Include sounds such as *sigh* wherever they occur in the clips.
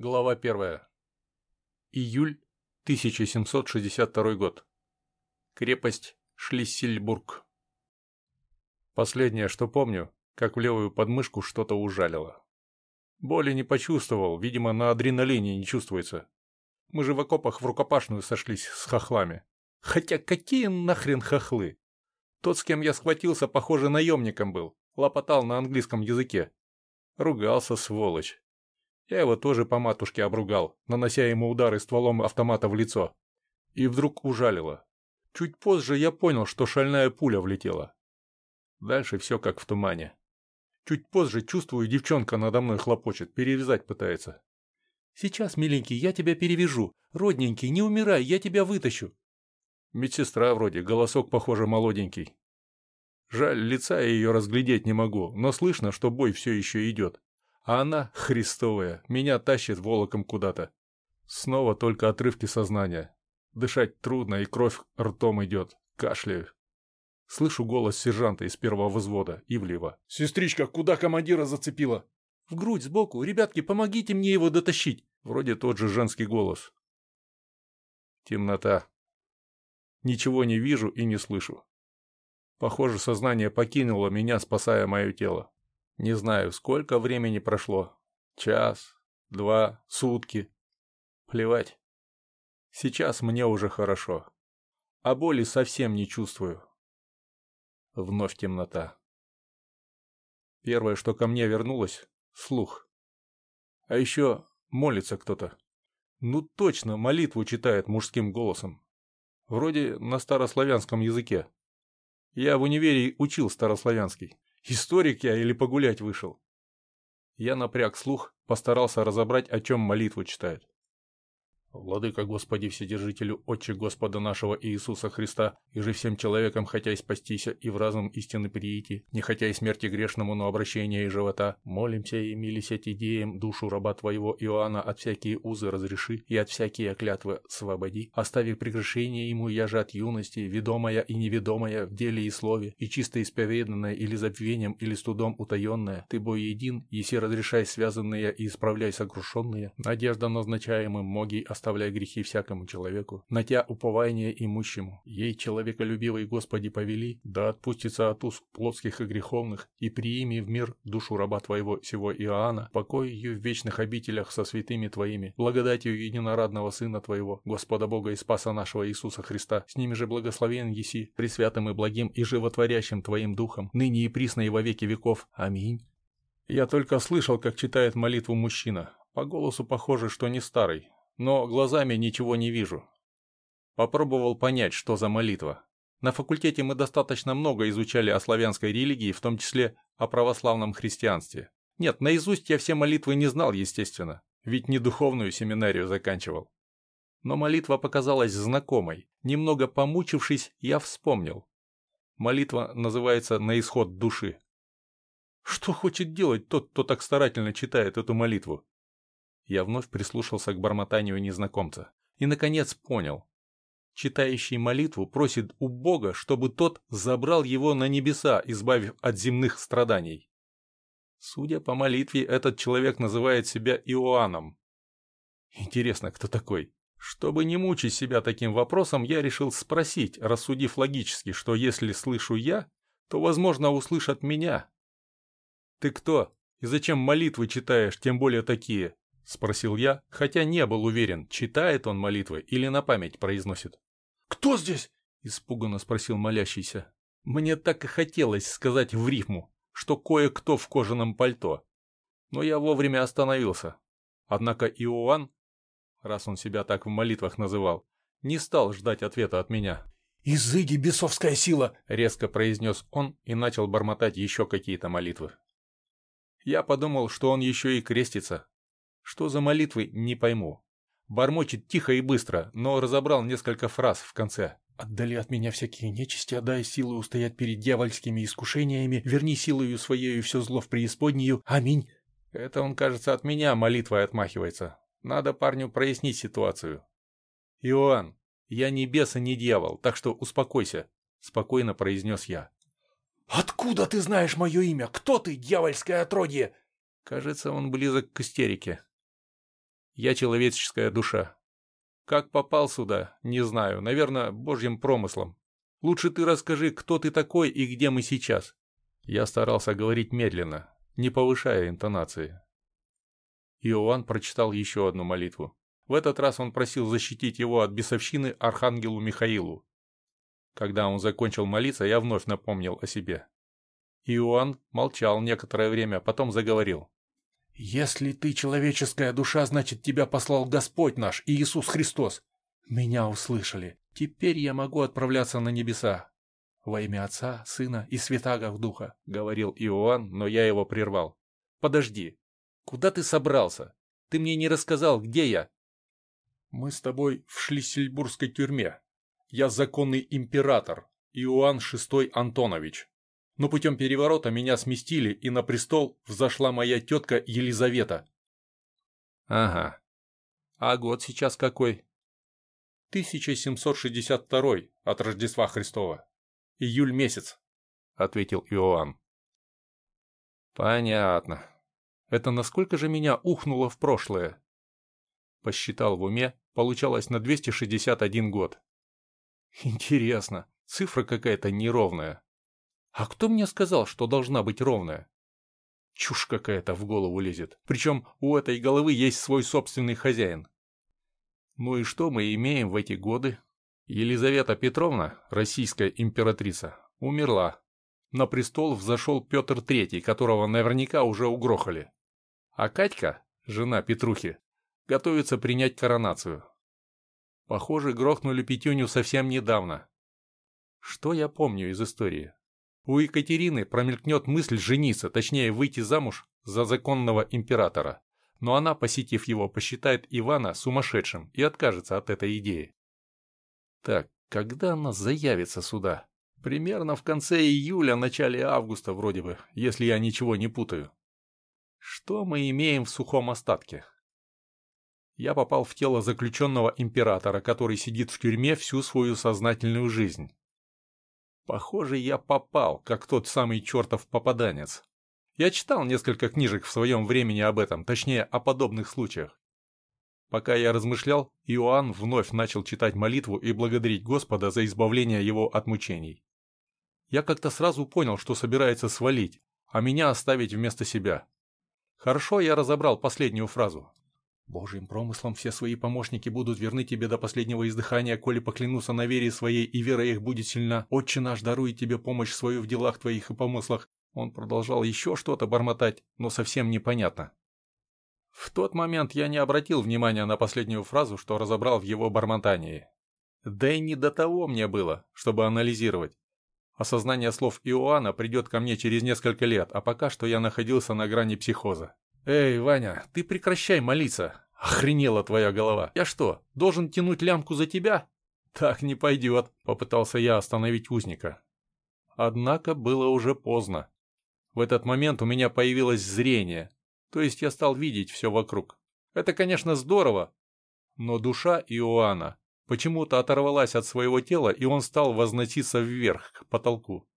Глава 1. Июль 1762 год. Крепость Шлиссельбург. Последнее, что помню, как в левую подмышку что-то ужалило. Боли не почувствовал, видимо, на адреналине не чувствуется. Мы же в окопах в рукопашную сошлись с хохлами. Хотя какие нахрен хохлы? Тот, с кем я схватился, похоже, наемником был. Лопотал на английском языке. Ругался, сволочь. Я его тоже по матушке обругал, нанося ему удары стволом автомата в лицо. И вдруг ужалило. Чуть позже я понял, что шальная пуля влетела. Дальше все как в тумане. Чуть позже чувствую, девчонка надо мной хлопочет, перевязать пытается. «Сейчас, миленький, я тебя перевяжу. Родненький, не умирай, я тебя вытащу». Медсестра вроде, голосок, похоже, молоденький. Жаль, лица ее разглядеть не могу, но слышно, что бой все еще идет. А она, христовая, меня тащит волоком куда-то. Снова только отрывки сознания. Дышать трудно, и кровь ртом идет. Кашляю. Слышу голос сержанта из первого взвода, Ивлева. «Сестричка, куда командира зацепила?» «В грудь сбоку. Ребятки, помогите мне его дотащить!» Вроде тот же женский голос. Темнота. Ничего не вижу и не слышу. Похоже, сознание покинуло меня, спасая мое тело. Не знаю, сколько времени прошло. Час, два, сутки. Плевать. Сейчас мне уже хорошо. А боли совсем не чувствую. Вновь темнота. Первое, что ко мне вернулось — слух. А еще молится кто-то. Ну точно, молитву читает мужским голосом. Вроде на старославянском языке. Я в универе учил старославянский. Историк я или погулять вышел? Я напряг слух, постарался разобрать, о чем молитву читают. Владыка Господи Вседержителю, Отче Господа нашего Иисуса Христа, и же всем человекам, хотя и спастися, и в разум истины приити, не хотя и смерти грешному, но обращения и живота, молимся и милися идеям душу раба Твоего Иоанна от всякие узы разреши и от всякие клятвы свободи, оставив прегрешение ему, я же от юности, ведомая и неведомая в деле и слове, и чисто исповеданное или забвением, или студом утаенное, Ты, бой един, еси разрешай связанные и исправляй сокрушенные, надежда назначаемым моги оставь оставляй грехи всякому человеку, на тя упование имущему. Ей человеколюбивый Господи повели, да отпустится от уз плотских и греховных, и приими в мир душу раба Твоего сего Иоанна, покой ее в вечных обителях со святыми Твоими, благодатью единорадного Сына Твоего, Господа Бога и Спаса нашего Иисуса Христа, с ними же благословен еси, пресвятым и благим и животворящим Твоим Духом, ныне и присно и во веки веков. Аминь. Я только слышал, как читает молитву мужчина. По голосу похоже, что не старый, но глазами ничего не вижу. Попробовал понять, что за молитва. На факультете мы достаточно много изучали о славянской религии, в том числе о православном христианстве. Нет, наизусть я все молитвы не знал, естественно, ведь не духовную семинарию заканчивал. Но молитва показалась знакомой. Немного помучившись, я вспомнил. Молитва называется «На исход души». Что хочет делать тот, кто так старательно читает эту молитву? Я вновь прислушался к бормотанию незнакомца. И, наконец, понял. Читающий молитву просит у Бога, чтобы тот забрал его на небеса, избавив от земных страданий. Судя по молитве, этот человек называет себя Иоанном. Интересно, кто такой? Чтобы не мучить себя таким вопросом, я решил спросить, рассудив логически, что если слышу я, то, возможно, услышат меня. «Ты кто? И зачем молитвы читаешь, тем более такие?» — спросил я, хотя не был уверен, читает он молитвы или на память произносит. «Кто здесь?» — испуганно спросил молящийся. Мне так и хотелось сказать в рифму, что кое-кто в кожаном пальто. Но я вовремя остановился. Однако Иоанн, раз он себя так в молитвах называл, не стал ждать ответа от меня. «Изыди, бесовская сила!» — резко произнес он и начал бормотать еще какие-то молитвы. Я подумал, что он еще и крестится, что за молитвы, не пойму. Бормочет тихо и быстро, но разобрал несколько фраз в конце. «Отдали от меня всякие нечисти, отдай силы устоять перед дьявольскими искушениями, верни силою своею все зло в преисподнюю. Аминь». Это он, кажется, от меня молитвой отмахивается. Надо парню прояснить ситуацию. «Иоанн, я не бес и не дьявол, так что успокойся», — спокойно произнес я. «Откуда ты знаешь мое имя? Кто ты, дьявольское отродье?» Кажется, он близок к истерике. Я человеческая душа. Как попал сюда, не знаю, наверное, божьим промыслом. Лучше ты расскажи, кто ты такой и где мы сейчас. Я старался говорить медленно, не повышая интонации. Иоанн прочитал еще одну молитву. В этот раз он просил защитить его от бесовщины архангелу Михаилу. Когда он закончил молиться, я вновь напомнил о себе. Иоанн молчал некоторое время, потом заговорил. «Если ты человеческая душа, значит, тебя послал Господь наш, Иисус Христос. Меня услышали. Теперь я могу отправляться на небеса. Во имя Отца, Сына и Святаго Духа», — говорил Иоанн, но я его прервал. «Подожди. Куда ты собрался? Ты мне не рассказал, где я?» «Мы с тобой в Шлиссельбургской тюрьме. Я законный император, Иоанн VI Антонович. Но путем переворота меня сместили, и на престол взошла моя тетка Елизавета». «Ага. А год сейчас какой?» 1762 от Рождества Христова. Июль месяц», — ответил Иоанн. «Понятно. Это насколько же меня ухнуло в прошлое?» Посчитал в уме, получалось на 261 год. Интересно, цифра какая-то неровная. А кто мне сказал, что должна быть ровная? Чушь какая-то в голову лезет. Причем у этой головы есть свой собственный хозяин. Ну и что мы имеем в эти годы? Елизавета Петровна, российская императрица, умерла. На престол взошел Петр III, которого наверняка уже угрохали. А Катька, жена Петрухи, готовится принять коронацию. Похоже, грохнули Петюню совсем недавно. Что я помню из истории? У Екатерины промелькнет мысль жениться, точнее выйти замуж за законного императора. Но она, посетив его, посчитает Ивана сумасшедшим и откажется от этой идеи. Так, когда она заявится сюда? Примерно в конце июля, начале августа вроде бы, если я ничего не путаю. Что мы имеем в сухом остатке? я попал в тело заключенного императора, который сидит в тюрьме всю свою сознательную жизнь. Похоже, я попал, как тот самый чертов попаданец. Я читал несколько книжек в своем времени об этом, точнее, о подобных случаях. Пока я размышлял, Иоанн вновь начал читать молитву и благодарить Господа за избавление его от мучений. Я как-то сразу понял, что собирается свалить, а меня оставить вместо себя. Хорошо я разобрал последнюю фразу. Божьим промыслом все свои помощники будут верны тебе до последнего издыхания, коли поклянутся на вере своей, и вера их будет сильна. Отче наш дарует тебе помощь свою в делах твоих и помыслах. Он продолжал еще что-то бормотать, но совсем непонятно. В тот момент я не обратил внимания на последнюю фразу, что разобрал в его бормотании. Да и не до того мне было, чтобы анализировать. Осознание слов Иоанна придет ко мне через несколько лет, а пока что я находился на грани психоза. «Эй, Ваня, ты прекращай молиться. Охренела твоя голова. Я что, должен тянуть лямку за тебя?» «Так не пойдет», — попытался я остановить узника. Однако было уже поздно. В этот момент у меня появилось зрение, то есть я стал видеть все вокруг. Это, конечно, здорово, но душа Иоанна почему-то оторвалась от своего тела, и он стал возноситься вверх, к потолку.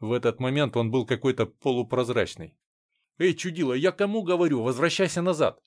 В этот момент он был какой-то полупрозрачный. «Эй, чудило, я кому говорю, возвращайся назад!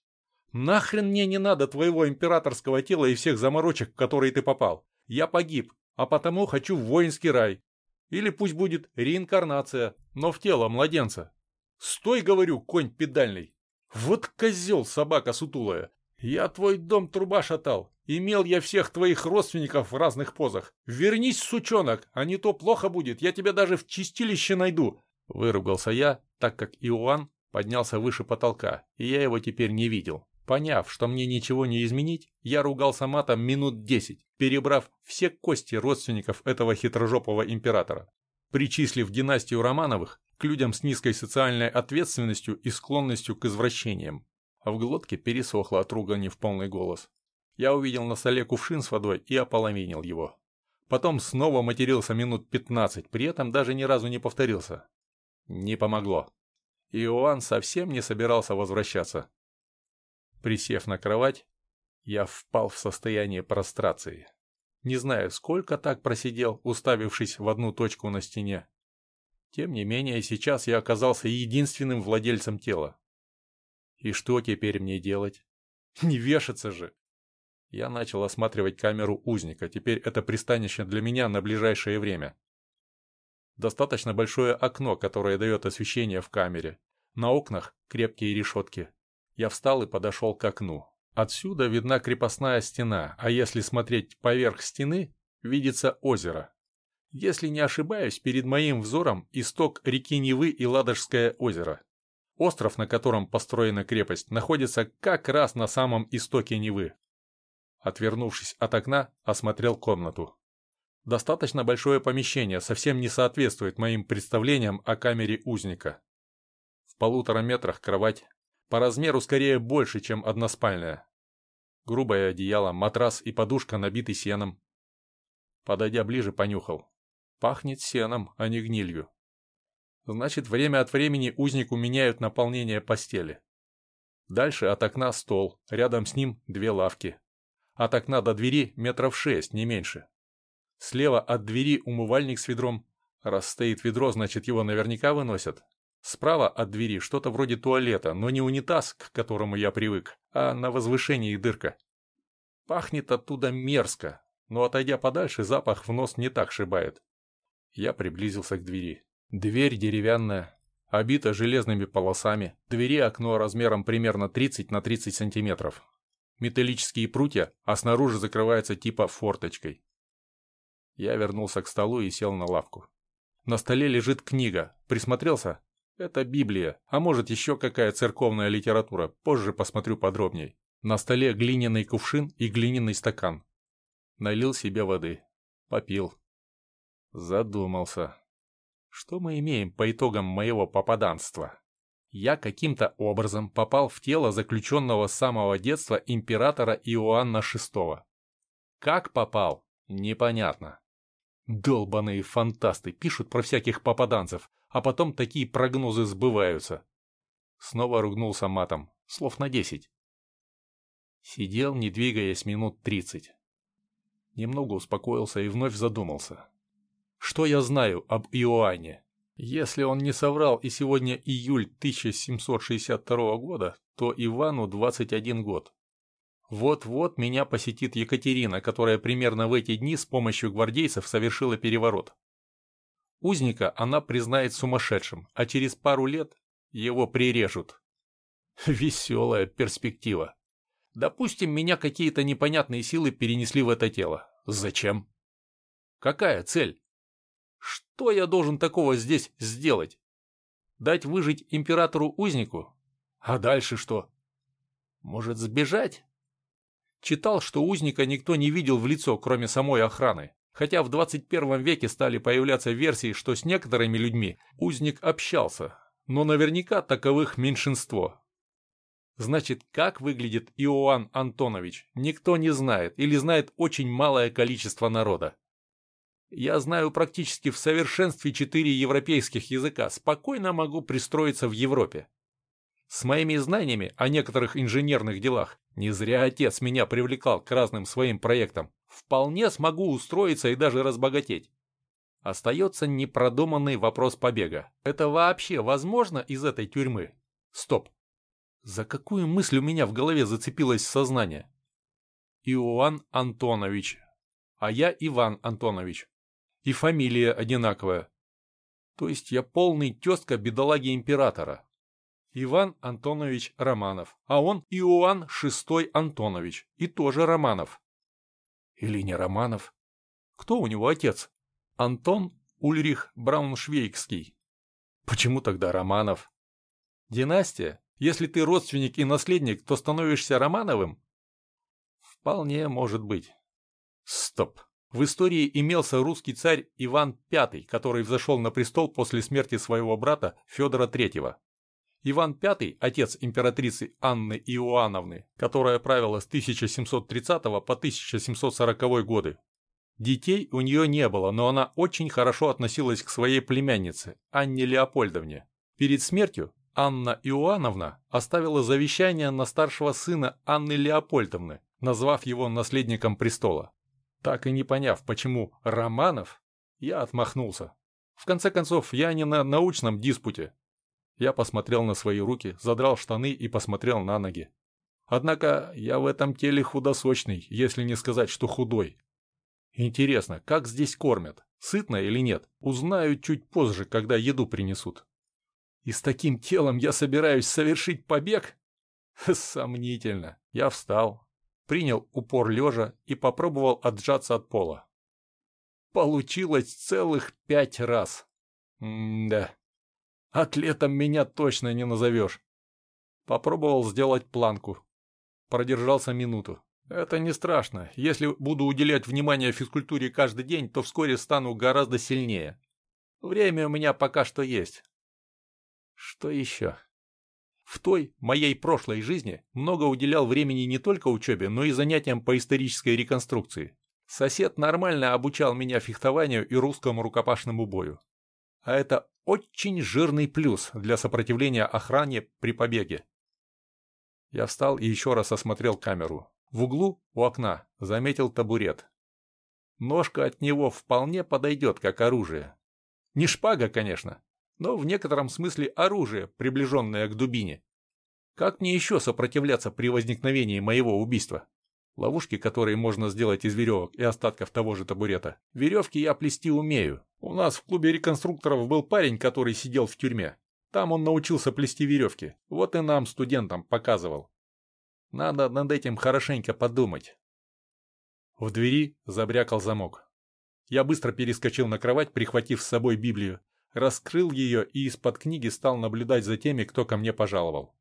Нахрен мне не надо твоего императорского тела и всех заморочек, в которые ты попал. Я погиб, а потому хочу в воинский рай. Или пусть будет реинкарнация, но в тело младенца. Стой, говорю, конь педальный! Вот козел, собака сутулая! Я твой дом труба шатал. Имел я всех твоих родственников в разных позах. Вернись, сучонок, а не то плохо будет, я тебя даже в чистилище найду. Выругался я, так как Иоанн поднялся выше потолка, и я его теперь не видел. Поняв, что мне ничего не изменить, я ругался матом минут десять, перебрав все кости родственников этого хитрожопого императора. Причислив династию Романовых к людям с низкой социальной ответственностью и склонностью к извращениям. В глотке пересохло от ругани в полный голос. Я увидел на столе кувшин с водой и ополовинил его. Потом снова матерился минут пятнадцать, при этом даже ни разу не повторился. Не помогло. Иоанн совсем не собирался возвращаться. Присев на кровать, я впал в состояние прострации. Не знаю, сколько так просидел, уставившись в одну точку на стене. Тем не менее, сейчас я оказался единственным владельцем тела. И что теперь мне делать? *laughs* Не вешаться же. Я начал осматривать камеру узника, теперь это пристанище для меня на ближайшее время. Достаточно большое окно, которое дает освещение в камере. На окнах крепкие решетки. Я встал и подошел к окну. Отсюда видна крепостная стена, а если смотреть поверх стены, видится озеро. Если не ошибаюсь, перед моим взором исток реки Невы и Ладожское озеро. Остров, на котором построена крепость, находится как раз на самом истоке Невы. Отвернувшись от окна, осмотрел комнату. Достаточно большое помещение совсем не соответствует моим представлениям о камере узника. В полутора метрах кровать, по размеру скорее больше, чем односпальная. Грубое одеяло, матрас и подушка набиты сеном. Подойдя ближе, понюхал. Пахнет сеном, а не гнилью. Значит, время от времени узнику меняют наполнение постели. Дальше от окна стол, рядом с ним две лавки. От окна до двери метров шесть, не меньше. Слева от двери умывальник с ведром. Раз стоит ведро, значит его наверняка выносят. Справа от двери что-то вроде туалета, но не унитаз, к которому я привык, а на возвышении дырка. Пахнет оттуда мерзко, но отойдя подальше, запах в нос не так шибает. Я приблизился к двери. Дверь деревянная, обита железными полосами. Двери окно размером примерно 30 на 30 сантиметров. Металлические прутья, а снаружи закрывается типа форточкой. Я вернулся к столу и сел на лавку. На столе лежит книга. Присмотрелся? Это Библия, а может еще какая церковная литература, позже посмотрю подробней. На столе глиняный кувшин и глиняный стакан. Налил себе воды. Попил. Задумался. Что мы имеем по итогам моего попаданства? Я каким-то образом попал в тело заключенного с самого детства императора Иоанна VI. Как попал? Непонятно. Долбаные фантасты пишут про всяких попаданцев, а потом такие прогнозы сбываются. Снова ругнулся матом, слов на десять. Сидел, не двигаясь, минут тридцать. Немного успокоился и вновь задумался. Что я знаю об Иоанне? Если он не соврал и сегодня июль 1762 года, то Ивану 21 год. Вот-вот меня посетит Екатерина, которая примерно в эти дни с помощью гвардейцев совершила переворот. Узника она признает сумасшедшим, а через пару лет его прирежут. Веселая перспектива. Допустим, меня какие-то непонятные силы перенесли в это тело. Зачем? Какая цель? Что я должен такого здесь сделать? Дать выжить императору-узнику? А дальше что? Может, сбежать? Читал, что узника никто не видел в лицо, кроме самой охраны. Хотя в 21 веке стали появляться версии, что с некоторыми людьми узник общался, но наверняка таковых меньшинство. Значит, как выглядит Иоанн Антонович, никто не знает или знает очень малое количество народа. Я знаю практически в совершенстве четыре европейских языка, спокойно могу пристроиться в Европе. С моими знаниями о некоторых инженерных делах, не зря отец меня привлекал к разным своим проектам, вполне смогу устроиться и даже разбогатеть. Остается непродуманный вопрос побега. Это вообще возможно из этой тюрьмы? Стоп. За какую мысль у меня в голове зацепилось сознание? Иоанн Антонович. А я Иван Антонович. И фамилия одинаковая. То есть я полный тезка бедолаги императора. Иван Антонович Романов, а он Иоанн VI Антонович, и тоже Романов. Или не Романов? Кто у него отец? Антон Ульрих Брауншвейгский. Почему тогда Романов? Династия? Если ты родственник и наследник, то становишься Романовым? Вполне может быть. Стоп. В истории имелся русский царь Иван V, который взошел на престол после смерти своего брата Федора III. Иван V, отец императрицы Анны Иоанновны, которая правила с 1730 по 1740 годы. Детей у нее не было, но она очень хорошо относилась к своей племяннице, Анне Леопольдовне. Перед смертью Анна Иоанновна оставила завещание на старшего сына Анны Леопольдовны, назвав его наследником престола. Так и не поняв, почему Романов, я отмахнулся. В конце концов, я не на научном диспуте, я посмотрел на свои руки, задрал штаны и посмотрел на ноги. Однако я в этом теле худосочный, если не сказать, что худой. Интересно, как здесь кормят? Сытно или нет? Узнаю чуть позже, когда еду принесут. И с таким телом я собираюсь совершить побег? *laughs* Сомнительно. Я встал, принял упор лежа и попробовал отжаться от пола. Получилось целых пять раз. М-да. Атлетом меня точно не назовешь. Попробовал сделать планку. Продержался минуту. Это не страшно. Если буду уделять внимание физкультуре каждый день, то вскоре стану гораздо сильнее. Время у меня пока что есть. Что еще? В той, моей прошлой жизни, много уделял времени не только учебе, но и занятиям по исторической реконструкции. Сосед нормально обучал меня фехтованию и русскому рукопашному бою. А это очень жирный плюс для сопротивления охране при побеге. Я встал и еще раз осмотрел камеру. В углу у окна заметил табурет. Ножка от него вполне подойдет как оружие. Не шпага, конечно, но в некотором смысле оружие, приближенное к дубине. Как мне еще сопротивляться при возникновении моего убийства? Ловушки, которые можно сделать из веревок и остатков того же табурета. Веревки я плести умею. У нас в клубе реконструкторов был парень, который сидел в тюрьме. Там он научился плести веревки. Вот и нам, студентам, показывал. Надо над этим хорошенько подумать. В двери забрякал замок. Я быстро перескочил на кровать, прихватив с собой Библию, раскрыл ее и из-под книги стал наблюдать за теми, кто ко мне пожаловал.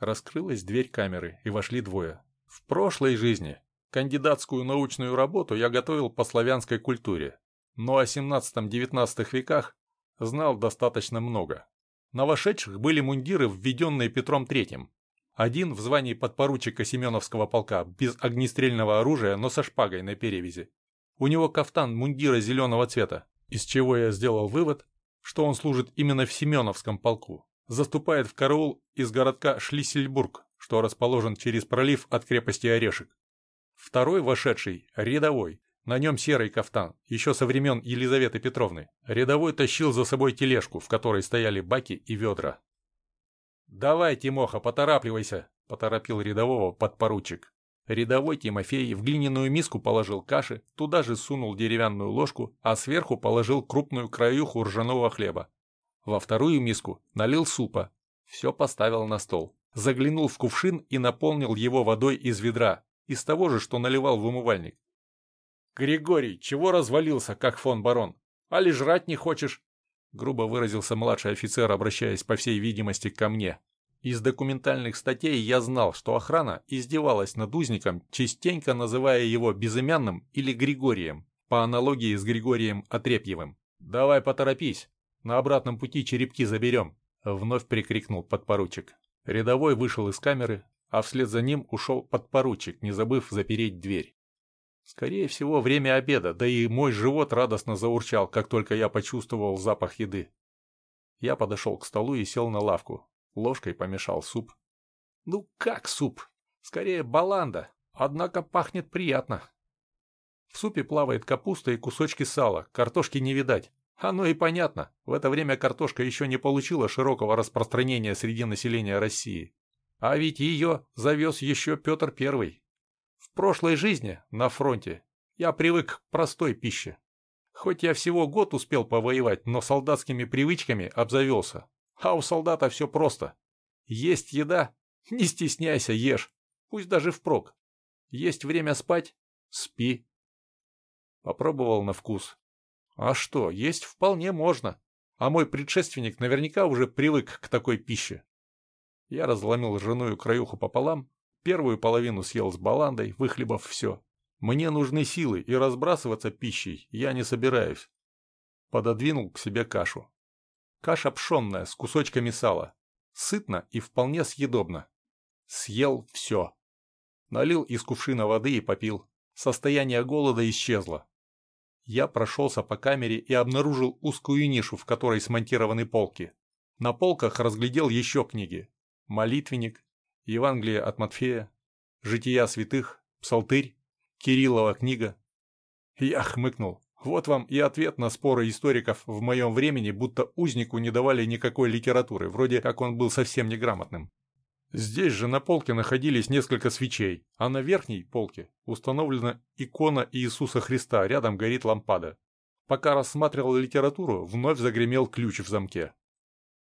Раскрылась дверь камеры, и вошли двое. В прошлой жизни кандидатскую научную работу я готовил по славянской культуре, но о 17-19 веках знал достаточно много. На вошедших были мундиры, введенные Петром III. Один в звании подпоручика Семеновского полка, без огнестрельного оружия, но со шпагой на перевязи. У него кафтан мундира зеленого цвета, из чего я сделал вывод, что он служит именно в Семеновском полку. Заступает в караул из городка Шлиссельбург, что расположен через пролив от крепости Орешек. Второй вошедший – рядовой. На нем серый кафтан, еще со времен Елизаветы Петровны. Рядовой тащил за собой тележку, в которой стояли баки и ведра. «Давай, Тимоха, поторапливайся!» – поторопил рядового подпоручик. Рядовой Тимофей в глиняную миску положил каши, туда же сунул деревянную ложку, а сверху положил крупную краюху ржаного хлеба. Во вторую миску налил супа. Все поставил на стол. Заглянул в кувшин и наполнил его водой из ведра, из того же, что наливал в умывальник. «Григорий, чего развалился, как фон барон? Али жрать не хочешь?» Грубо выразился младший офицер, обращаясь, по всей видимости, ко мне. Из документальных статей я знал, что охрана издевалась над узником, частенько называя его безымянным или Григорием, по аналогии с Григорием Отрепьевым. «Давай поторопись, на обратном пути черепки заберем», — вновь прикрикнул подпоручик. Рядовой вышел из камеры, а вслед за ним ушел подпоручик, не забыв запереть дверь. Скорее всего, время обеда, да и мой живот радостно заурчал, как только я почувствовал запах еды. Я подошел к столу и сел на лавку, Ложкой помешал суп. Ну как суп? Скорее баланда, однако пахнет приятно. В супе плавает капуста и кусочки сала, картошки не видать. Оно и понятно, в это время картошка еще не получила широкого распространения среди населения России. А ведь ее завез еще Петр Первый. В прошлой жизни, на фронте, я привык к простой пище. Хоть я всего год успел повоевать, но солдатскими привычками обзавелся. А у солдата все просто. Есть еда, не стесняйся, ешь, пусть даже впрок. Есть время спать, спи. Попробовал на вкус. А что, есть вполне можно. А мой предшественник наверняка уже привык к такой пище. Я разломил ржаную краюху пополам, первую половину съел с баландой, выхлебав все. Мне нужны силы, и разбрасываться пищей я не собираюсь. Пододвинул к себе кашу. Каша пшенная с кусочками сала. Сытно и вполне съедобно. Съел все. Налил из кувшина воды и попил. Состояние голода исчезло. Я прошелся по камере и обнаружил узкую нишу, в которой смонтированы полки. На полках разглядел еще книги. Молитвенник, Евангелие от Матфея, Жития святых, Псалтырь, Кириллова книга. Я хмыкнул. Вот вам и ответ на споры историков в моем времени, будто узнику не давали никакой литературы, вроде как он был совсем неграмотным. Здесь же на полке находились несколько свечей, а на верхней полке установлена икона Иисуса Христа, рядом горит лампада. Пока рассматривал литературу, вновь загремел ключ в замке.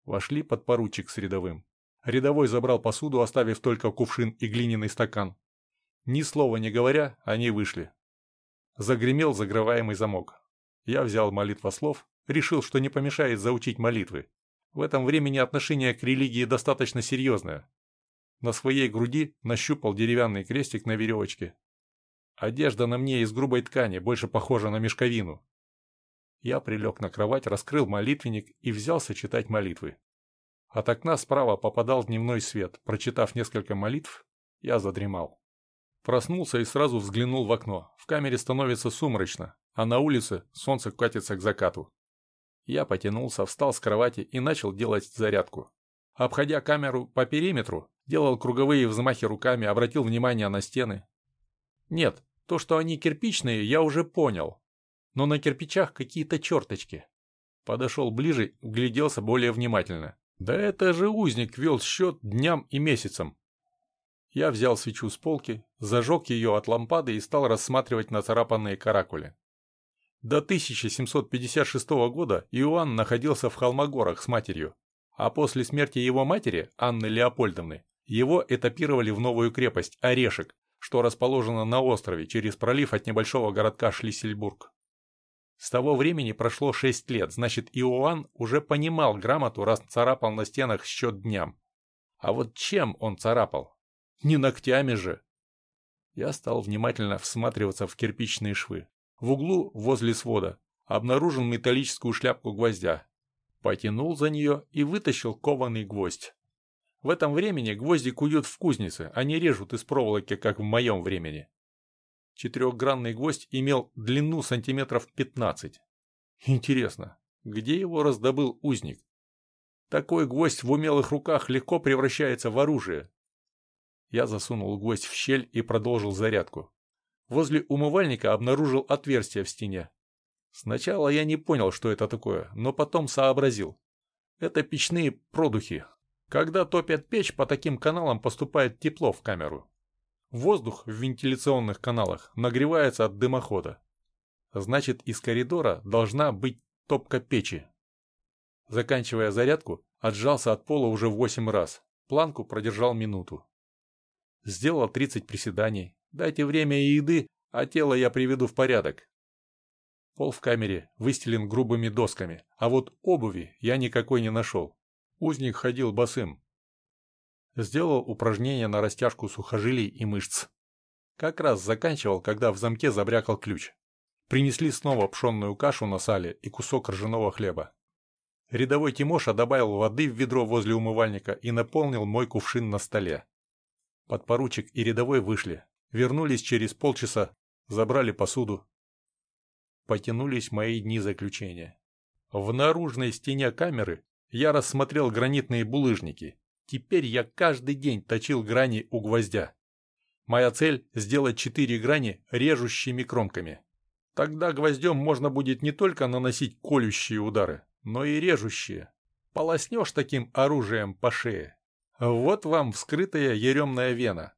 Вошли подпоручик с рядовым. Рядовой забрал посуду, оставив только кувшин и глиняный стакан. Ни слова не говоря, они вышли. Загремел загрываемый замок. Я взял молитвослов, решил, что не помешает заучить молитвы. В этом времени отношение к религии достаточно серьезное, на своей груди нащупал деревянный крестик на веревочке. Одежда на мне из грубой ткани, больше похожа на мешковину. Я прилег на кровать, раскрыл молитвенник и взялся читать молитвы. От окна справа попадал дневной свет. Прочитав несколько молитв, я задремал. Проснулся и сразу взглянул в окно. В камере становится сумрачно, а на улице солнце катится к закату. Я потянулся, встал с кровати и начал делать зарядку. Обходя камеру по периметру, делал круговые взмахи руками, обратил внимание на стены. Нет, то, что они кирпичные, я уже понял. Но на кирпичах какие-то черточки. Подошел ближе, вгляделся более внимательно. Да это же узник вел счет дням и месяцам. Я взял свечу с полки, зажег ее от лампады и стал рассматривать нацарапанные каракули. До 1756 года Иоанн находился в Холмогорах с матерью, а после смерти его матери, Анны Леопольдовны, его этапировали в новую крепость Орешек, что расположена на острове через пролив от небольшого городка Шлиссельбург. С того времени прошло шесть лет, значит Иоанн уже понимал грамоту, раз царапал на стенах счет дням. А вот чем он царапал? Не ногтями же. Я стал внимательно всматриваться в кирпичные швы. В углу, возле свода, обнаружил металлическую шляпку гвоздя, Потянул за нее и вытащил кованый гвоздь. В этом времени гвозди куют в кузнице, а не режут из проволоки, как в моем времени. Четырехгранный гвоздь имел длину сантиметров 15. Интересно, где его раздобыл узник? Такой гвоздь в умелых руках легко превращается в оружие. Я засунул гвоздь в щель и продолжил зарядку. Возле умывальника обнаружил отверстие в стене. Сначала я не понял, что это такое, но потом сообразил. Это печные продухи. Когда топят печь, по таким каналам поступает тепло в камеру. Воздух в вентиляционных каналах нагревается от дымохода. Значит, из коридора должна быть топка печи. Заканчивая зарядку, отжался от пола уже в 8 раз. Планку продержал минуту. Сделал 30 приседаний. Дайте время и еды, а тело я приведу в порядок. Пол в камере выстелен грубыми досками, а вот обуви я никакой не нашел. Узник ходил босым. Сделал упражнение на растяжку сухожилий и мышц. Как раз заканчивал, когда в замке забрякал ключ. Принесли снова пшенную кашу на сале и кусок ржаного хлеба. Рядовой Тимоша добавил воды в ведро возле умывальника и наполнил мой кувшин на столе. Подпоручик и рядовой вышли. Вернулись через полчаса, забрали посуду, потянулись мои дни заключения. В наружной стене камеры я рассмотрел гранитные булыжники. Теперь я каждый день точил грани у гвоздя. Моя цель – сделать четыре грани режущими кромками. Тогда гвоздем можно будет не только наносить колющие удары, но и режущие. Полоснешь таким оружием по шее. Вот вам вскрытая еремная вена.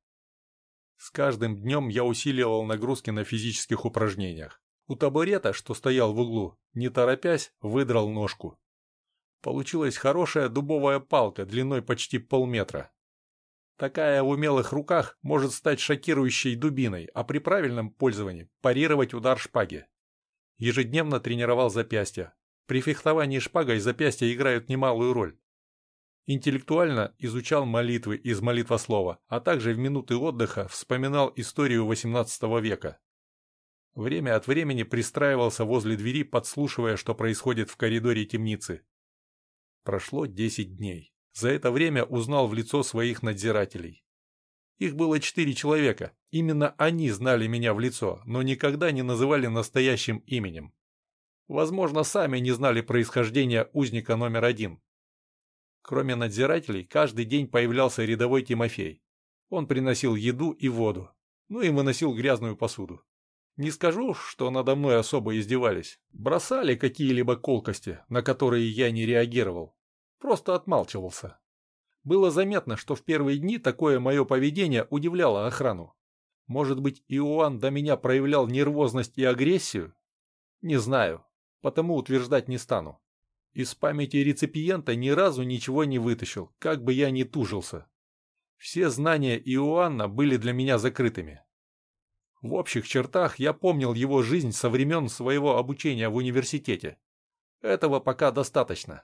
С каждым днем я усиливал нагрузки на физических упражнениях. У табурета, что стоял в углу, не торопясь, выдрал ножку. Получилась хорошая дубовая палка длиной почти полметра. Такая в умелых руках может стать шокирующей дубиной, а при правильном пользовании парировать удар шпаги. Ежедневно тренировал запястья. При фехтовании шпагой запястья играют немалую роль. Интеллектуально изучал молитвы из молитвослова, а также в минуты отдыха вспоминал историю XVIII века. Время от времени пристраивался возле двери, подслушивая, что происходит в коридоре темницы. Прошло десять дней. За это время узнал в лицо своих надзирателей. Их было четыре человека. Именно они знали меня в лицо, но никогда не называли настоящим именем. Возможно, сами не знали происхождения узника номер один. Кроме надзирателей, каждый день появлялся рядовой Тимофей. Он приносил еду и воду, ну и выносил грязную посуду. Не скажу, что надо мной особо издевались. Бросали какие-либо колкости, на которые я не реагировал. Просто отмалчивался. Было заметно, что в первые дни такое мое поведение удивляло охрану. Может быть, Иоанн до меня проявлял нервозность и агрессию? Не знаю, потому утверждать не стану. Из памяти реципиента ни разу ничего не вытащил, как бы я ни тужился. Все знания Иоанна были для меня закрытыми. В общих чертах я помнил его жизнь со времен своего обучения в университете. Этого пока достаточно.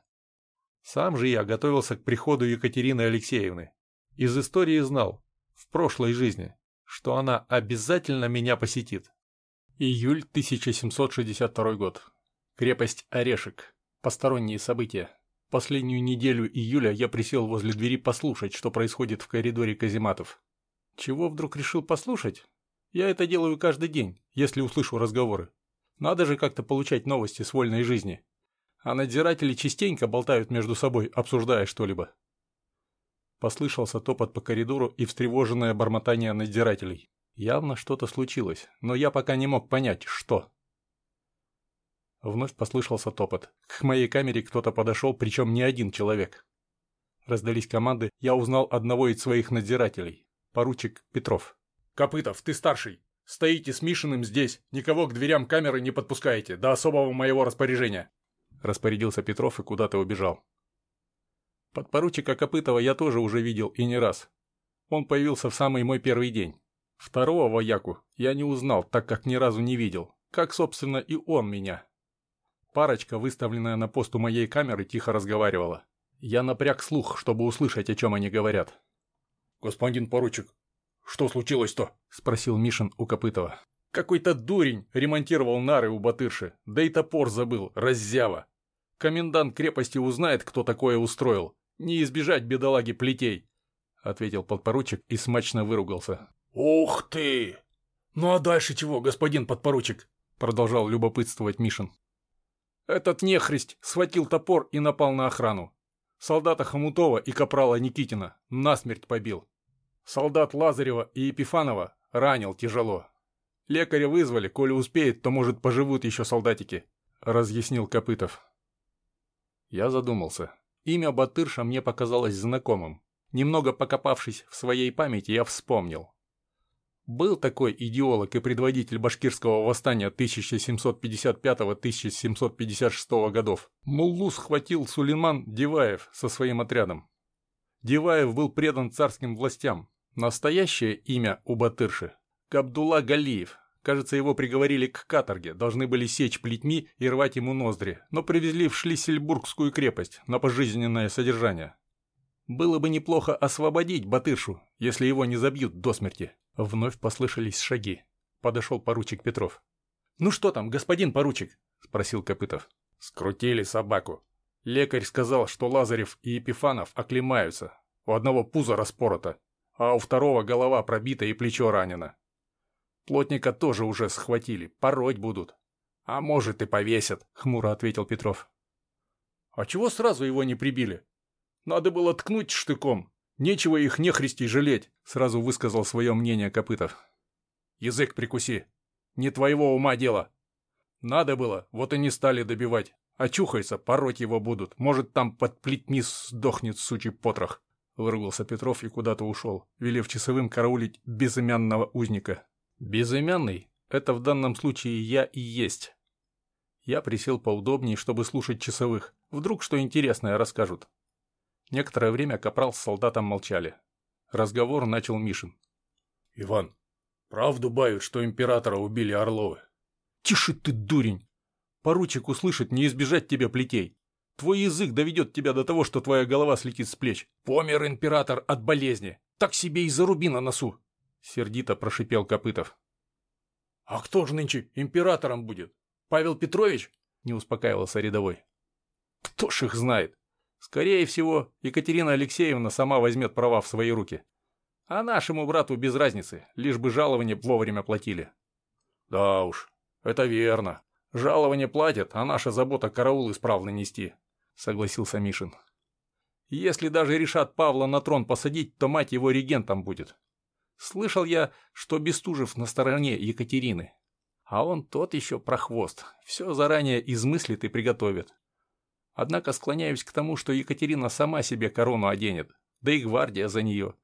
Сам же я готовился к приходу Екатерины Алексеевны. Из истории знал, в прошлой жизни, что она обязательно меня посетит. Июль 1762 год. Крепость Орешек. Посторонние события. Последнюю неделю июля я присел возле двери послушать, что происходит в коридоре казематов. Чего вдруг решил послушать? Я это делаю каждый день, если услышу разговоры. Надо же как-то получать новости с вольной жизни. А надзиратели частенько болтают между собой, обсуждая что-либо. Послышался топот по коридору и встревоженное бормотание надзирателей. Явно что-то случилось, но я пока не мог понять, что. Вновь послышался топот. К моей камере кто-то подошел, причем не один человек. Раздались команды, я узнал одного из своих надзирателей. Поручик Петров. «Копытов, ты старший. Стоите с Мишиным здесь, никого к дверям камеры не подпускаете, до особого моего распоряжения». Распорядился Петров и куда-то убежал. Подпоручика Копытова я тоже уже видел и не раз. Он появился в самый мой первый день. Второго вояку я не узнал, так как ни разу не видел, как, собственно, и он меня. Парочка, выставленная на пост у моей камеры, тихо разговаривала. Я напряг слух, чтобы услышать, о чем они говорят. «Господин поручик, что случилось-то?» – спросил Мишин у Копытова. «Какой-то дурень ремонтировал нары у Батырши, да и топор забыл, раззява. Комендант крепости узнает, кто такое устроил. Не избежать бедолаги плетей», – ответил подпоручик и смачно выругался. «Ух ты! Ну а дальше чего, господин подпоручик?» – продолжал любопытствовать Мишин. Этот нехрист схватил топор и напал на охрану. Солдата Хомутова и капрала Никитина насмерть побил. Солдат Лазарева и Епифанова ранил тяжело. Лекаря вызвали, коли успеет, то, может, поживут еще солдатики», — разъяснил Копытов. Я задумался. Имя Батырша мне показалось знакомым. Немного покопавшись в своей памяти, я вспомнил. Был такой идеолог и предводитель башкирского восстания 1755-1756 годов. Муллу схватил Сулейман Диваев со своим отрядом. Диваев был предан царским властям. Настоящее имя у Батырши – Габдулла Галиев. Кажется, его приговорили к каторге, должны были сечь плетьми и рвать ему ноздри, но привезли в Шлиссельбургскую крепость на пожизненное содержание. Было бы неплохо освободить Батыршу, если его не забьют до смерти. Вновь послышались шаги. Подошел поручик Петров. «Ну что там, господин поручик?» – спросил Копытов. «Скрутили собаку. Лекарь сказал, что Лазарев и Епифанов оклемаются. У одного пузо распорото, а у второго голова пробита и плечо ранено. Плотника тоже уже схватили, пороть будут. А может и повесят», – хмуро ответил Петров. «А чего сразу его не прибили? Надо было ткнуть штыком, «Нечего их нехристей жалеть», — сразу высказал свое мнение Копытов. «Язык прикуси. Не твоего ума дело. Надо было, вот и не стали добивать. Очухается, пороть его будут. Может, там под плетьми сдохнет сучий потрох». Выругался Петров и куда-то ушел, велев часовым караулить безымянного узника. «Безымянный — это в данном случае я и есть». Я присел поудобнее, чтобы слушать часовых. Вдруг что интересное расскажут. Некоторое время Капрал с солдатом молчали. Разговор начал Мишин. «Иван, правду бают, что императора убили Орловы?» «Тише ты, дурень! Поручик услышит, не избежать тебе плетей. Твой язык доведет тебя до того, что твоя голова слетит с плеч. Помер император от болезни. Так себе и заруби на носу!» Сердито прошипел Копытов. «А кто же нынче императором будет? Павел Петрович?» Не успокаивался рядовой. «Кто ж их знает? Скорее всего, Екатерина Алексеевна сама возьмет права в свои руки. А нашему брату без разницы, лишь бы жалование вовремя платили. Да уж, это верно. Жалование платят, а наша забота караул исправно нести, согласился Мишин. Если даже решат Павла на трон посадить, то мать его регентом будет. Слышал я, что Бестужев на стороне Екатерины. А он тот еще прохвост. Все заранее измыслит и приготовит. Однако склоняюсь к тому, что Екатерина сама себе корону оденет. да и гвардия за нее.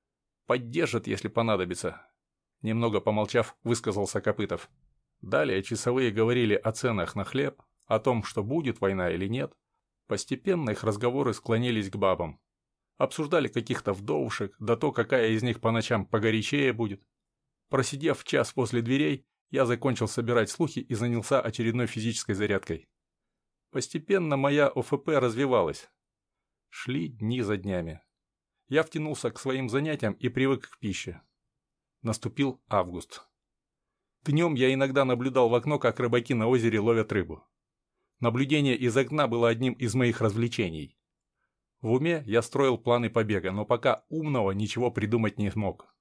Поддержит, если понадобится. Немного помолчав, высказался Копытов. Далее часовые говорили о ценах на хлеб, о том, что будет война или нет. Постепенно их разговоры склонились к бабам. Обсуждали каких-то вдовушек, да то, какая из них по ночам погорячее будет. Просидев час после дверей, я закончил собирать слухи и занялся очередной физической зарядкой. Постепенно моя ОФП развивалась. Шли дни за днями. Я втянулся к своим занятиям и привык к пище. Наступил август. Днем я иногда наблюдал в окно, как рыбаки на озере ловят рыбу. Наблюдение из окна было одним из моих развлечений. В уме я строил планы побега, но пока умного ничего придумать не смог.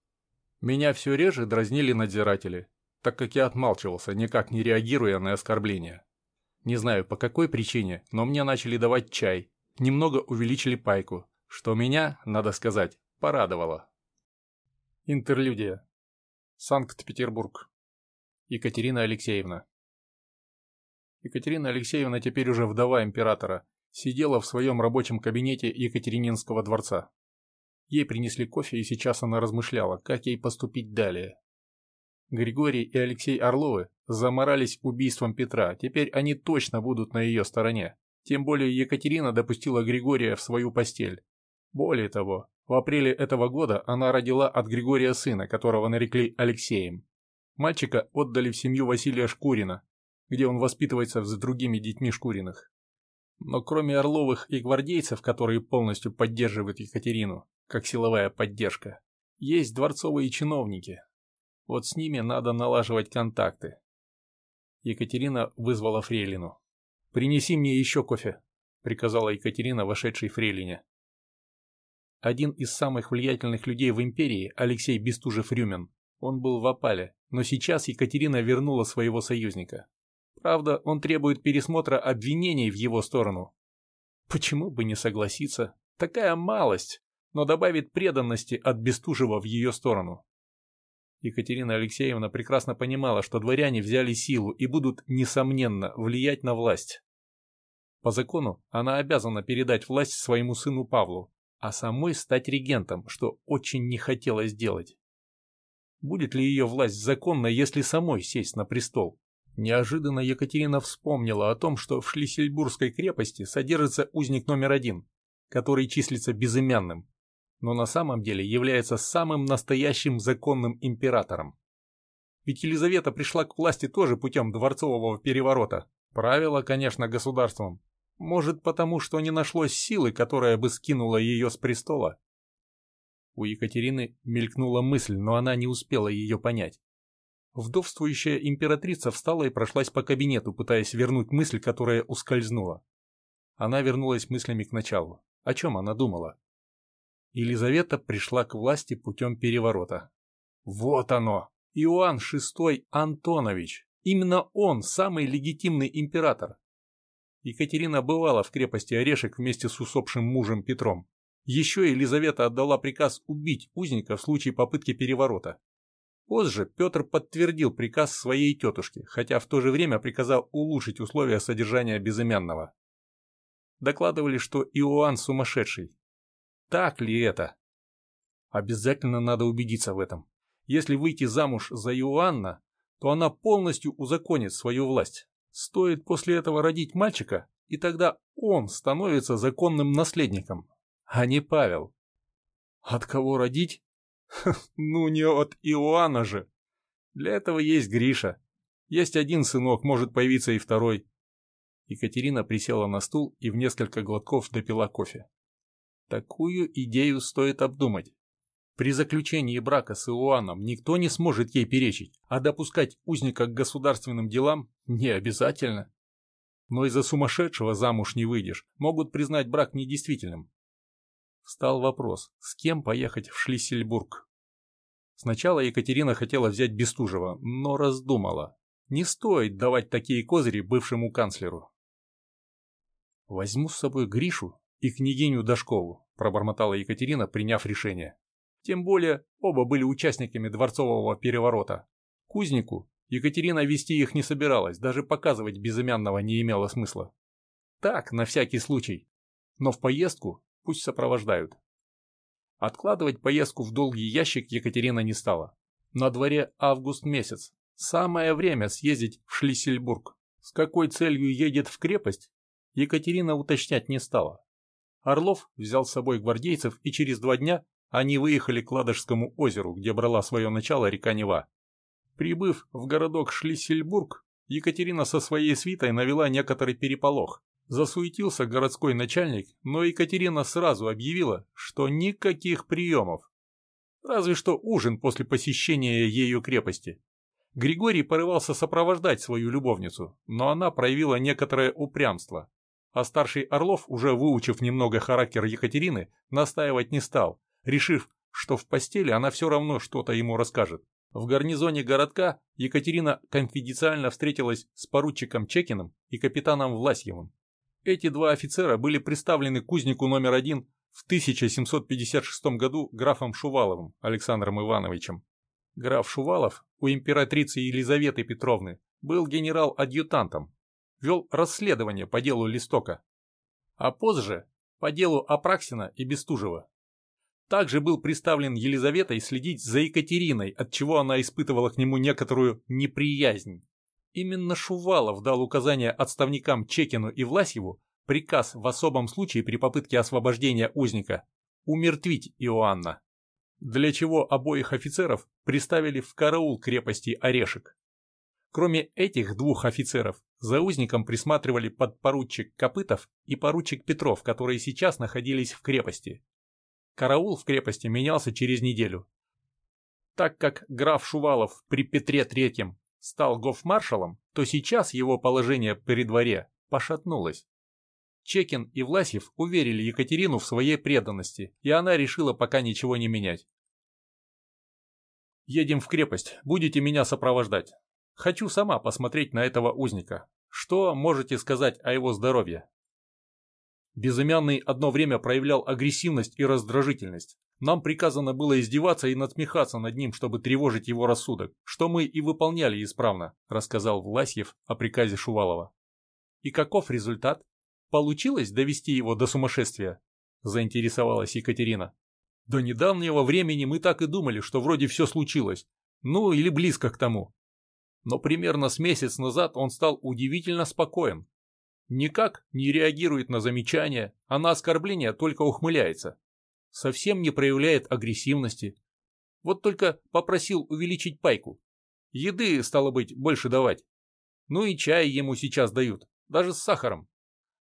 Меня все реже дразнили надзиратели, так как я отмалчивался, никак не реагируя на оскорбления. Не знаю по какой причине, но мне начали давать чай, немного увеличили пайку, что меня, надо сказать, порадовало. Интерлюдия. Санкт-Петербург. Екатерина Алексеевна. Екатерина Алексеевна теперь уже вдова императора, сидела в своем рабочем кабинете Екатерининского дворца. Ей принесли кофе, и сейчас она размышляла, как ей поступить далее. Григорий и Алексей Орловы заморались убийством Петра, теперь они точно будут на ее стороне. Тем более Екатерина допустила Григория в свою постель. Более того, в апреле этого года она родила от Григория сына, которого нарекли Алексеем. Мальчика отдали в семью Василия Шкурина, где он воспитывается с другими детьми Шкуриных. Но кроме Орловых и гвардейцев, которые полностью поддерживают Екатерину, как силовая поддержка, есть дворцовые чиновники. Вот с ними надо налаживать контакты. Екатерина вызвала Фрейлину. «Принеси мне еще кофе», — приказала Екатерина, вошедшей Фрейлине. Один из самых влиятельных людей в империи, Алексей Бестужев-Рюмин, он был в опале, но сейчас Екатерина вернула своего союзника. Правда, он требует пересмотра обвинений в его сторону. Почему бы не согласиться? Такая малость, но добавит преданности от Бестужева в ее сторону. Екатерина Алексеевна прекрасно понимала, что дворяне взяли силу и будут, несомненно, влиять на власть. По закону она обязана передать власть своему сыну Павлу, а самой стать регентом, что очень не хотела сделать. Будет ли ее власть законна, если самой сесть на престол? Неожиданно Екатерина вспомнила о том, что в Шлиссельбургской крепости содержится узник номер один, который числится безымянным, но на самом деле является самым настоящим законным императором. Ведь Елизавета пришла к власти тоже путем дворцового переворота. Правила, конечно, государством. Может, потому что не нашлось силы, которая бы скинула ее с престола? У Екатерины мелькнула мысль, но она не успела ее понять. Вдовствующая императрица встала и прошлась по кабинету, пытаясь вернуть мысль, которая ускользнула. Она вернулась мыслями к началу. О чем она думала? Елизавета пришла к власти путем переворота. Вот оно! Иоанн VI Антонович! Именно он самый легитимный император. Екатерина бывала в крепости Орешек вместе с усопшим мужем Петром. Еще Елизавета отдала приказ убить узника в случае попытки переворота. Позже Петр подтвердил приказ своей тетушке, хотя в то же время приказал улучшить условия содержания безымянного. Докладывали, что Иоанн сумасшедший. Так ли это? Обязательно надо убедиться в этом. Если выйти замуж за Иоанна, то она полностью узаконит свою власть. Стоит после этого родить мальчика, и тогда он становится законным наследником, а не Павел. От кого родить? Ну не от Иоанна же. Для этого есть Гриша. Есть один сынок, может появиться и второй. Екатерина присела на стул и в несколько глотков допила кофе. Такую идею стоит обдумать. При заключении брака с Иоанном никто не сможет ей перечить, а допускать узника к государственным делам не обязательно. Но из-за сумасшедшего замуж не выйдешь, могут признать брак недействительным. Встал вопрос, с кем поехать в Шлиссельбург. Сначала Екатерина хотела взять Бестужева, но раздумала. Не стоит давать такие козыри бывшему канцлеру. «Возьму с собой Гришу и княгиню Дашкову», – пробормотала Екатерина, приняв решение. Тем более оба были участниками дворцового переворота. Кузнику Екатерина вести их не собиралась, даже показывать безымянного не имело смысла. Так, на всякий случай. Но в поездку Пусть сопровождают. Откладывать поездку в долгий ящик Екатерина не стала. На дворе август месяц. Самое время съездить в Шлиссельбург. С какой целью едет в крепость, Екатерина уточнять не стала. Орлов взял с собой гвардейцев, и через два дня они выехали к Ладожскому озеру, где брала свое начало река Нева. Прибыв в городок Шлиссельбург, Екатерина со своей свитой навела некоторый переполох. Засуетился городской начальник, но Екатерина сразу объявила, что никаких приемов. Разве что ужин после посещения ее крепости. Григорий порывался сопровождать свою любовницу, но она проявила некоторое упрямство. А старший Орлов, уже выучив немного характер Екатерины, настаивать не стал, решив, что в постели она все равно что-то ему расскажет. В гарнизоне городка Екатерина конфиденциально встретилась с поручиком Чекиным и капитаном Власьевым. Эти два офицера были представлены кузнику номер один в 1756 году графом Шуваловым Александром Ивановичем. Граф Шувалов у императрицы Елизаветы Петровны был генерал-адъютантом, вел расследование по делу Листока, а позже по делу Апраксина и Бестужева. Также был представлен Елизаветой следить за Екатериной, от чего она испытывала к нему некоторую неприязнь. Именно Шувалов дал указание отставникам Чекину и Власьеву приказ в особом случае при попытке освобождения узника умертвить Иоанна, для чего обоих офицеров приставили в караул крепости Орешек. Кроме этих двух офицеров, за узником присматривали подпоручик Копытов и поручик Петров, которые сейчас находились в крепости. Караул в крепости менялся через неделю. Так как граф Шувалов при Петре Третьем стал гофмаршалом, то сейчас его положение при дворе пошатнулось. Чекин и Власьев уверили Екатерину в своей преданности, и она решила пока ничего не менять. «Едем в крепость, будете меня сопровождать. Хочу сама посмотреть на этого узника. Что можете сказать о его здоровье?» Безымянный одно время проявлял агрессивность и раздражительность. Нам приказано было издеваться и надсмехаться над ним, чтобы тревожить его рассудок, что мы и выполняли исправно, рассказал Власьев о приказе Шувалова. И каков результат? Получилось довести его до сумасшествия? Заинтересовалась Екатерина. До недавнего времени мы так и думали, что вроде все случилось. Ну, или близко к тому. Но примерно с месяц назад он стал удивительно спокоен, Никак не реагирует на замечания, а на оскорбления только ухмыляется. Совсем не проявляет агрессивности. Вот только попросил увеличить пайку. Еды, стало быть, больше давать. Ну и чай ему сейчас дают, даже с сахаром.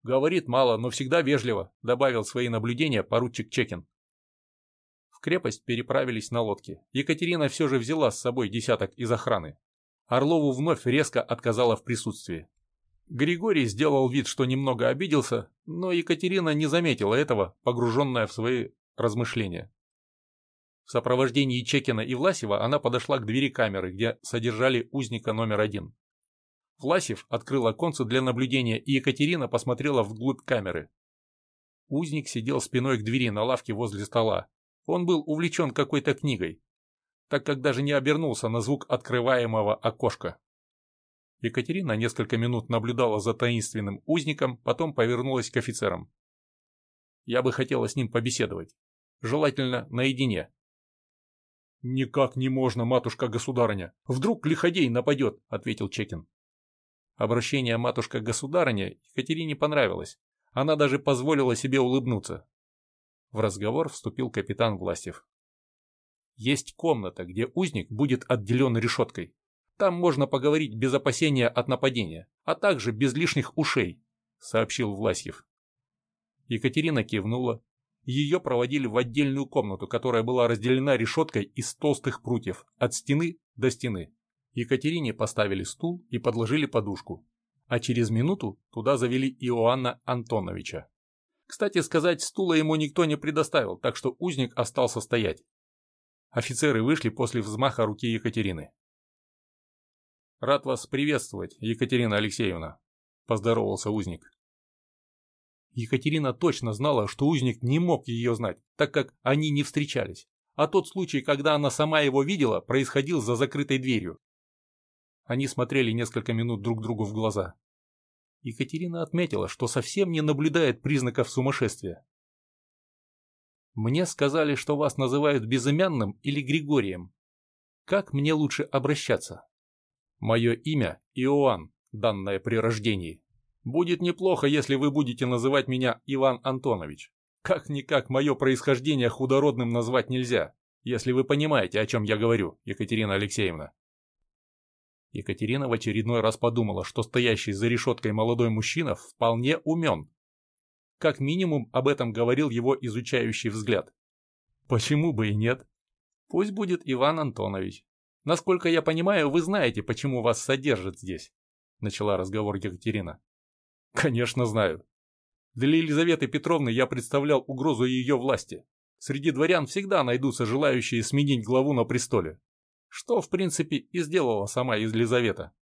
Говорит мало, но всегда вежливо, добавил свои наблюдения поручик Чекин. В крепость переправились на лодке. Екатерина все же взяла с собой десяток из охраны. Орлову вновь резко отказала в присутствии. Григорий сделал вид, что немного обиделся, но Екатерина не заметила этого, погруженная в свои размышления. В сопровождении Чекина и Власева она подошла к двери камеры, где содержали узника номер один. Власев открыл оконце для наблюдения, и Екатерина посмотрела вглубь камеры. Узник сидел спиной к двери на лавке возле стола. Он был увлечен какой-то книгой, так как даже не обернулся на звук открываемого окошка. Екатерина несколько минут наблюдала за таинственным узником, потом повернулась к офицерам. «Я бы хотела с ним побеседовать. Желательно наедине». «Никак не можно, матушка-государыня. Вдруг лиходей нападет», — ответил Чекин. Обращение матушка-государыня Екатерине понравилось. Она даже позволила себе улыбнуться. В разговор вступил капитан Власев. «Есть комната, где узник будет отделен решеткой. Там можно поговорить без опасения от нападения, а также без лишних ушей», — сообщил Власьев. Екатерина кивнула. Ее проводили в отдельную комнату, которая была разделена решеткой из толстых прутьев, от стены до стены. Екатерине поставили стул и подложили подушку. А через минуту туда завели Иоанна Антоновича. Кстати сказать, стула ему никто не предоставил, так что узник остался стоять. Офицеры вышли после взмаха руки Екатерины. «Рад вас приветствовать, Екатерина Алексеевна», – поздоровался узник. Екатерина точно знала, что узник не мог ее знать, так как они не встречались. А тот случай, когда она сама его видела, происходил за закрытой дверью. Они смотрели несколько минут друг другу в глаза. Екатерина отметила, что совсем не наблюдает признаков сумасшествия. Мне сказали, что вас называют безымянным или Григорием. Как мне лучше обращаться? Мое имя Иоанн, данное при рождении. Будет неплохо, если вы будете называть меня Иван Антонович. Как-никак мое происхождение худородным назвать нельзя, если вы понимаете, о чем я говорю, Екатерина Алексеевна. Екатерина в очередной раз подумала, что стоящий за решеткой молодой мужчина вполне умен. Как минимум об этом говорил его изучающий взгляд. Почему бы и нет? Пусть будет Иван Антонович. Насколько я понимаю, вы знаете, почему вас содержат здесь. Начала разговор Екатерина. Конечно, знаю. Для Елизаветы Петровны я представлял угрозу ее власти. Среди дворян всегда найдутся желающие сменить главу на престоле. Что, в принципе, и сделала сама Елизавета.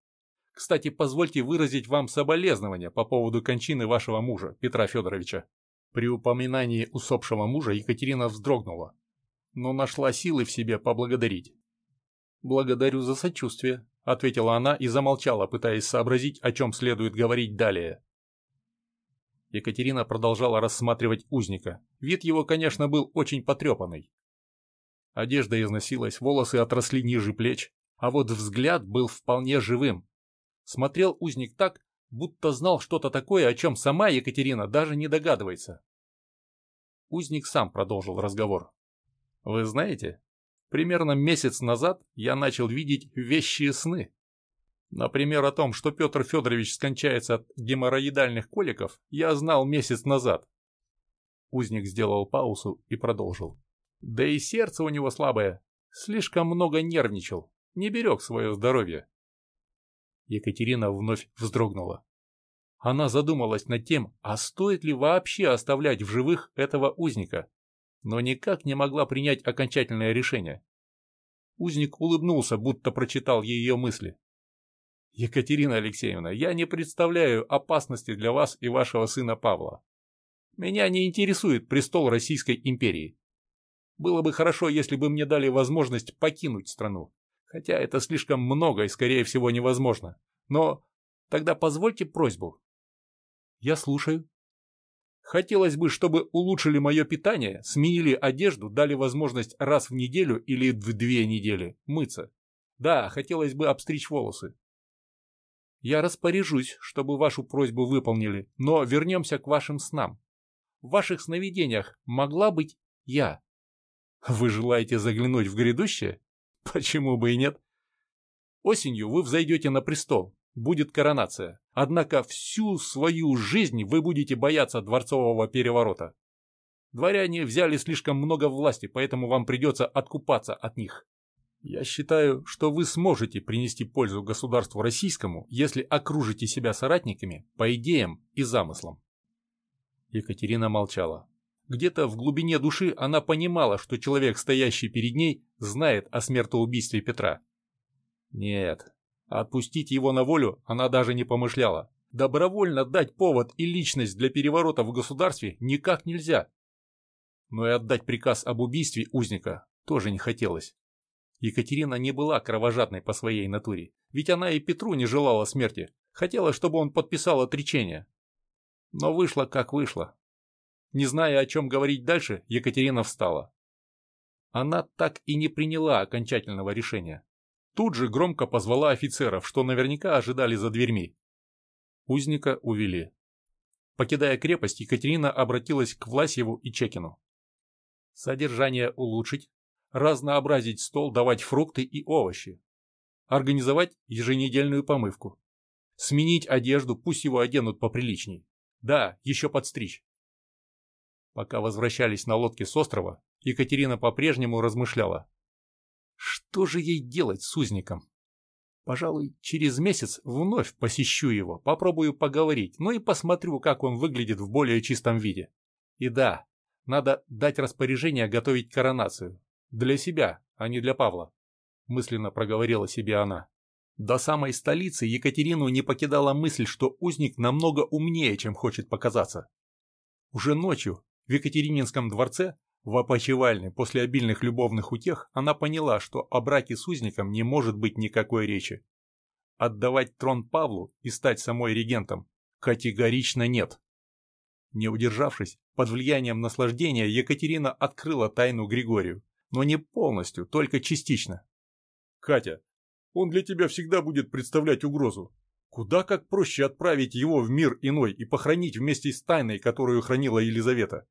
Кстати, позвольте выразить вам соболезнования по поводу кончины вашего мужа, Петра Федоровича. При упоминании усопшего мужа Екатерина вздрогнула, но нашла силы в себе поблагодарить. «Благодарю за сочувствие», — ответила она и замолчала, пытаясь сообразить, о чем следует говорить далее. Екатерина продолжала рассматривать узника. Вид его, конечно, был очень потрепанный. Одежда износилась, волосы отросли ниже плеч, а вот взгляд был вполне живым. Смотрел узник так, будто знал что-то такое, о чем сама Екатерина даже не догадывается. Узник сам продолжил разговор. «Вы знаете, примерно месяц назад я начал видеть вещие сны. Например, о том, что Петр Федорович скончается от геморроидальных коликов, я знал месяц назад. Узник сделал паузу и продолжил. Да и сердце у него слабое. Слишком много нервничал. Не берег свое здоровье. Екатерина вновь вздрогнула. Она задумалась над тем, а стоит ли вообще оставлять в живых этого узника, но никак не могла принять окончательное решение. Узник улыбнулся, будто прочитал ее мысли. Екатерина Алексеевна, я не представляю опасности для вас и вашего сына Павла. Меня не интересует престол Российской империи. Было бы хорошо, если бы мне дали возможность покинуть страну. Хотя это слишком много и, скорее всего, невозможно. Но тогда позвольте просьбу. Я слушаю. Хотелось бы, чтобы улучшили мое питание, сменили одежду, дали возможность раз в неделю или в две недели мыться. Да, хотелось бы обстричь волосы. Я распоряжусь, чтобы вашу просьбу выполнили, но вернемся к вашим снам. В ваших сновидениях могла быть я. Вы желаете заглянуть в грядущее? Почему бы и нет? Осенью вы взойдете на престол, будет коронация. Однако всю свою жизнь вы будете бояться дворцового переворота. Дворяне взяли слишком много власти, поэтому вам придется откупаться от них. Я считаю, что вы сможете принести пользу государству российскому, если окружите себя соратниками по идеям и замыслам. Екатерина молчала. Где-то в глубине души она понимала, что человек, стоящий перед ней, знает о смертоубийстве Петра. Нет, отпустить его на волю она даже не помышляла. Добровольно дать повод и личность для переворота в государстве никак нельзя. Но и отдать приказ об убийстве узника тоже не хотелось. Екатерина не была кровожадной по своей натуре, ведь она и Петру не желала смерти, хотела, чтобы он подписал отречение. Но вышло как вышло. Не зная, о чем говорить дальше, Екатерина встала. Она так и не приняла окончательного решения. Тут же громко позвала офицеров, что наверняка ожидали за дверьми. Узника увели. Покидая крепость, Екатерина обратилась к Власьеву и Чекину. Содержание улучшить, разнообразить стол, давать фрукты и овощи. Организовать еженедельную помывку. Сменить одежду, пусть его оденут поприличней. Да, еще подстричь. Пока возвращались на лодке с острова, Екатерина по-прежнему размышляла. Что же ей делать с узником? Пожалуй, через месяц вновь посещу его, попробую поговорить, ну и посмотрю, как он выглядит в более чистом виде. И да, надо дать распоряжение готовить коронацию. Для себя, а не для Павла, мысленно проговорила себе она. До самой столицы Екатерину не покидала мысль, что узник намного умнее, чем хочет показаться. Уже ночью в Екатерининском дворце, в опочивальне после обильных любовных утех, она поняла, что о браке с узником не может быть никакой речи. Отдавать трон Павлу и стать самой регентом категорично нет. Не удержавшись, под влиянием наслаждения Екатерина открыла тайну Григорию, но не полностью, только частично. «Катя, он для тебя всегда будет представлять угрозу. Куда как проще отправить его в мир иной и похоронить вместе с тайной, которую хранила Елизавета.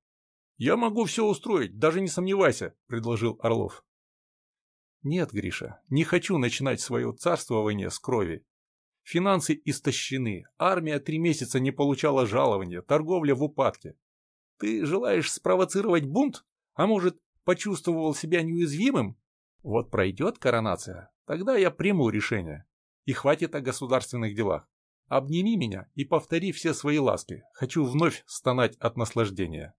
«Я могу все устроить, даже не сомневайся», — предложил Орлов. «Нет, Гриша, не хочу начинать свое царствование с крови. Финансы истощены, армия три месяца не получала жалования, торговля в упадке. Ты желаешь спровоцировать бунт? А может, почувствовал себя неуязвимым? Вот пройдет коронация, тогда я приму решение. И хватит о государственных делах. Обними меня и повтори все свои ласки. Хочу вновь стонать от наслаждения.